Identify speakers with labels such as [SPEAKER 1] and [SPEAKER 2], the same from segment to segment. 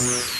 [SPEAKER 1] Yes.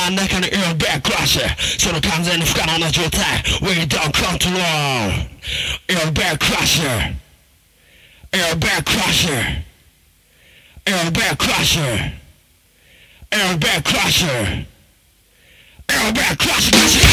[SPEAKER 1] な中の Airbag Crusher その完全に不可能な状態 We don't control Airbag Crusher Airbag Crusher Airbag Crusher Airbag Crusher Airbag Crusher Crusher Crusher それさの存在のものそんな感じするラムのようなもんだそんなこの結界の存